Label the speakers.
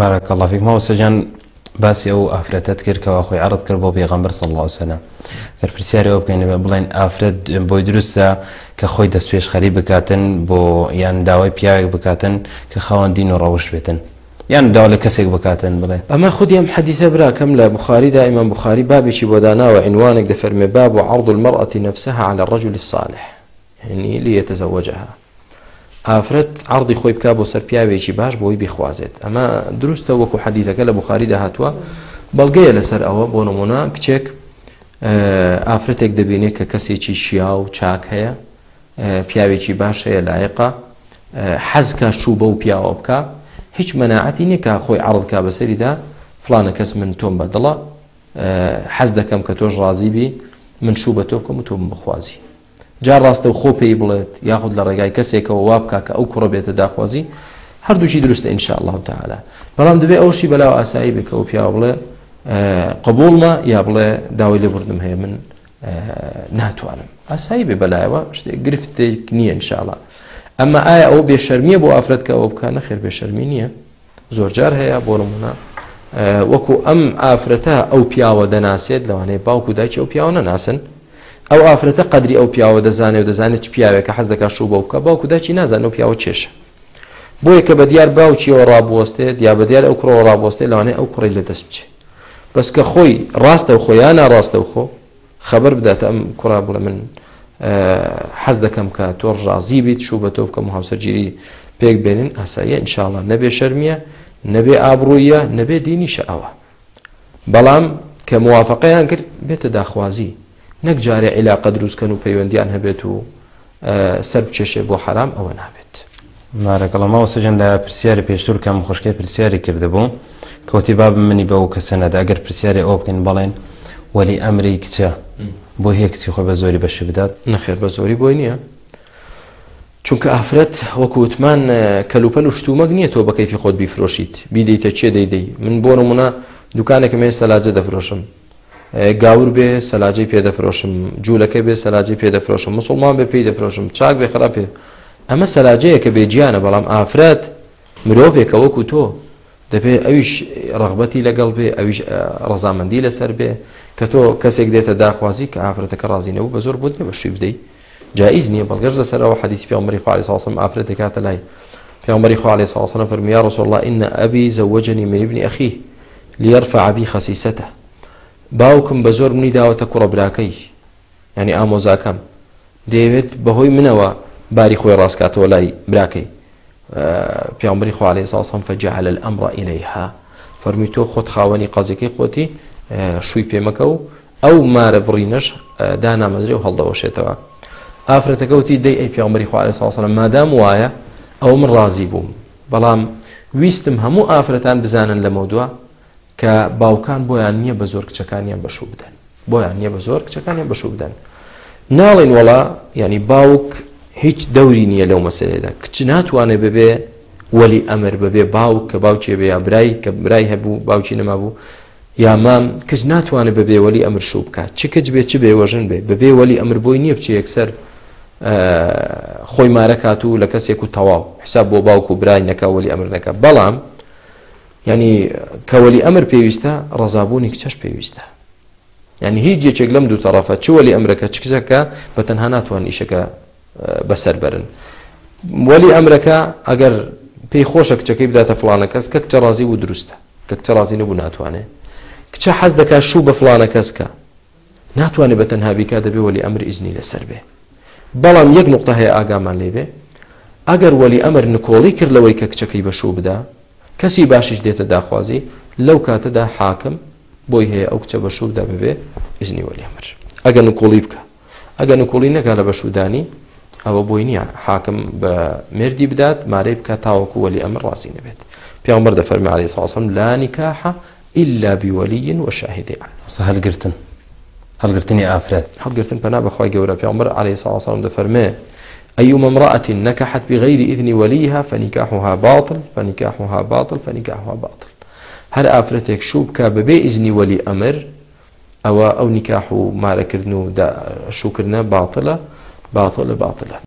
Speaker 1: بارەکە لافی ماوەسەجان باسی ئەو ئافرەتت کردکەەوە خۆی عرض کرد بۆ بێغەمبەر سەڵاوسەنە پرسیارەوە بکەینەوە بڵێن ئافرەت بۆی دروستە کە خۆی دەست پێش خەری بکاتن بۆ یان داوای پیاوێک بکاتن کە خاوەندین و ڕەوش بێتن یان داوا لە کەسێک بکاتن بڵێ
Speaker 2: ئەمە خودیم حەدیثە براکەم لە بخاریدا ئیمان بخاری بابێکی بۆ داناوە عینوانێک دەفەرمێ باب و عرض المرأة نفسها على الرجل الصالح يعني ليتزوجها ئافرەت عرضی خۆی بک بۆ سەر پیاوێکی باش بۆی بخوازێت ئەمە دروستە وەکو حەدیثەکە لە بخاری داهتووە بەڵگەیە لەسەر ئەوە بۆ نمونە کچێک ئافرەتێک دەبینێت کە کەسێکی شیا و چاک هەیە پیاوێکی باش هەیە لایەقا حەزکە شوو بە و پیاوە بکە هیچ مەناعەتی نیکە خۆی عڵکا بەسەریدا فلانە کەس من تۆم بەدڵە حەز دەکەم کە تۆش ڕازیبی من شوو بە تۆ کۆم تۆم بخوازی جار ڕاستە و خۆ پێی بڵێت یاخود لە ڕێگای کەسێکەوە وابکە کە ئەو کوڕە بێتە داخوازی هەردووشی درستە ئینشاء الله تعالا بەڵام دەبێ ئەوشی بەلاو ئاسایی بکەەوە پیا بڵێ قبولمە یا بڵێ داوای لێبوردم هەیە من ناتوانم ئاسایی بێ بەلایەوە شتێک گرفتێک نییە انشاءڵ ئەمە ئایا ئەو بێشەرمیە بۆ ئافرەت کە ئەوە بکانە خێر بێشەرمی نییە زۆرجار هەیە بۆ نمونە وەکو ئەم ئافرەتە ئەو پیاوە دەناسێت لەوانەیە باوکو دایکی ئەو پیاوە نەناسن ئەو ئافرەتە قدری ئەو پیاوە دەزانێت و دەزانێت پیاوێکە حەز دەکە شو بەو کە باوکوداچی نازان و پیاوە چێشە بۆیە کە بە دیار باوچیەوە ڕابوەستێت یا بە دیار ئەو کوڕەوە ڕابوەستێ لەوانێ ئەو کوڕی لە دەست بچێت بەسکە خۆی ڕاستە و خۆیان ناڕاستە و خۆ خبر بداتە ئەم کوڕا بڵە من حەز دەکەم کە تۆ ڕازی بیت شو بە تۆ بکەم و هاوسەرگیری پێک بێنین ئاساییە ئینشاءڵە نەبێ شەرمیە نەبێ ئابروویە نەبێ دینیشە ئەوە بەڵام کە موواافقەیان کرد بێتە داخوازی نەک جارێ عیلاقە دروستکەن و پەیوەندیان هەبێت و سەر بچێشێ بۆ حرام ئەوە نابێت مارەکەڵەمەوە سەجندا پرسیاری پێشتور کەم خوشکی پرسیاری
Speaker 1: کردبوو کەوتی باب منی بەو کەسە نەدا ئەگەر پرسیاری ئەو بکەین بەڵێن وەلی ئەمری کچە بۆ هێکسی خۆ بە زۆری بەشی بدات
Speaker 2: نەخێر بە زۆری بۆی نییە چونکە ئافرەت وەکووتمان کەلوپەل و شتومەک نییە تۆ بەکەیفی خۆت بیفرۆشیت بیدەیتە چێ دەیدەی من بۆ نمونە دوکانێکم ئێستا لاجە دەفرۆشم گاور بێ سەلاجی پێدەفرۆشم جوولەکە بێ سەلاجی پێدەفرۆشم مسلمان بێ پێی دەفرۆشم چاک بێ خراپ پێ ئەمە سەلاجەیە کە بێجییانە بەڵام ئافرەت مرۆڤێکە وەکو تۆ دەبێ ئەویش ڕغبەتی لەگەڵ بێ ئەویش ڕزامەندی لەسەر بێ کە تۆ کەسێک دێتە داخوازی کە ئافرەتەکە ڕازینەوە بە زۆر بۆ نیە بەشی بدەیت جایز نییە بەڵگەش لەسەرەوە حدیث پێمەری خوالی ساسم ئافرەتە کاتە لای پێمەری خوالی ساسنە فەرمییا ڕسوڵله ئینە ئەبی زەوەجنی من ابن أخيه ليرفع بي خسيسته باوکم بە زۆر منی داوەتە کوڕەبراکەی ینی ئامۆزاکەم دەیەوێت بەهۆی منەوە باری خۆی ڕاستکاتەوە لای براکەی پیامبری خوالێ ساسم فەجهل ئەمڕ ئیلەیها فەرمی تۆ خۆت خاوەنی قازەکەی خۆتی شووی پێمەکە و ئەو مارە بڕینەش دانامەزری و هەڵدەەوەشێتەوە ئافرەتەکەوتی دەی ئەی پیامبری خوالێ ساسەە مادام وایە ئەو من ڕازی بووم بەڵام ویستم هەموو ئافرەتان بزانن لە مەودووە کە باوکان بۆیان نییە بە زۆر کچەکانیان بەشو بدەن بۆیان نییە بە زۆر کچەکانیان بەشو بدەن ناڵێن وڵا ینی باوک هیچ دەوری نییە لەو مەسلێدا کچ ناتوانێت ببێ وەلی ئەمر ببێ باوک کە باوکێ بێ یا برای کە برای هەبوو باوکی نەما بوو یا مام کەس ناتوانێت ببێ وەلی ئەمر شو بکات چ کەچ بێ چ بێ وەژن بێ ببێ وەلی ئەمر بۆی نییە بچی یەکسەر خۆی مارەکات و لە کەسێک و تەواو حساب بۆ باوک و برای نەکە وەلی ئەمر نەکە بەڵام ینی کەوەلی ئەمر پێویستە ڕزابوونی کچەش پێویستە ینی هیچ یەکێک لەم دوو تەرەفە چوەلی ئەمرەکە چکزەکە بە تەنها ناتوان ئیشەکە بەسەر بەرن وەلی ئەمرەکە ئەگەر پێی خۆشە کچەکەی بداتە فلانە کەس کە کچە ڕازی و دروستە کە کچە ڕازی نەبوو ناتوانێ کچە حەز دەکا شوو بە فلانە کەسکە ناتوانێت بە تەنهابیکا دەبێ وەلی ئەمر ئیزنی لەسەر بێ بەڵام یەک نقطە هەیە ئاگامان لێبێ ئەگەر وەلی ئەمر نکۆڵی کرد لەوەی کە کچەکەی بە شوو بدا کەسی باشیش دێتە داخوازی لەو کاتەدا حاکم بۆی هەیە ئەو کچە بە شوودا ببێ ئزنی وەلیمر ئەگەن و کوڵی بکە ئەگەن و کوڵی نەکە لە بەشودانی ئەوە بۆی نییە حاکم بە مردی بدات مارەی بکە تاوەکو وەلی ئەمە ڕاستی نەبێت پیامبەر دەفەرمی علی ساسم لا نکاح إلا بولي وشاهد عنه هەلگرتن هەلگرتنی ئافرەت هەلگرتن پەنا بەخوای گەورە پیامبەر علی ساسم دەفەرمێ أيما امرأة نكحت بغير إذن وليها فنكاحها باطل فنكاحها باطل فنكاحها باطل هل ئافرەتێک شوو بکە بەبێ ئیزنی وەلی ئەمر ئەوە ئەو نکاح و مارەکردن و شوکردە باتڵە باتڵە باتڵە